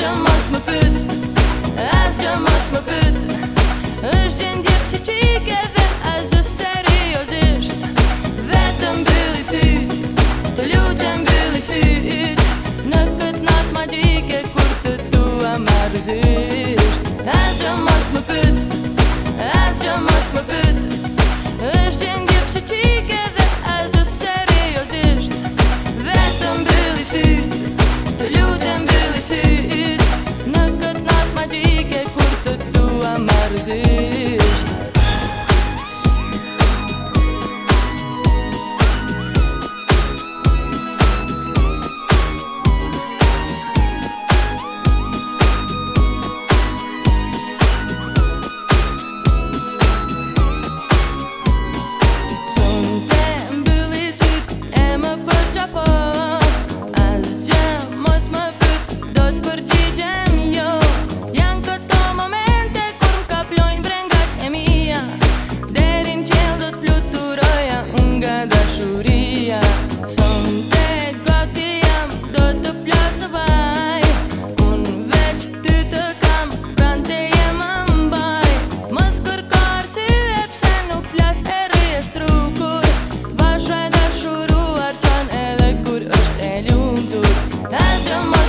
që mos më pyt As që mos më pyt është gjendje që që i ke dhe As gjë seriosisht Vetëm bëllë i Të lutëm bëllë i syt Në këtë natë magjike Kur të duam arëzisht As që mos më pyt see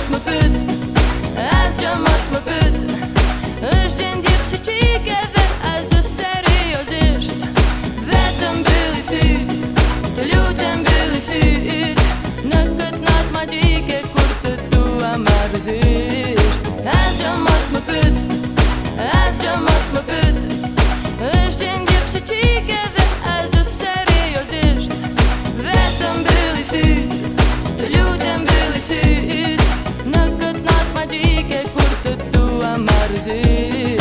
As gjë mos më pëtë, as gjë mos më pëtë është gjendjip që qike vetë, as ësë seriosisht Vetëm bëllisit, të lutëm bëllisit Në këtë natë ma qike kur të tua ma rëzisht As gjë mos më pëtë, as gjë mos më pëtë është dizer.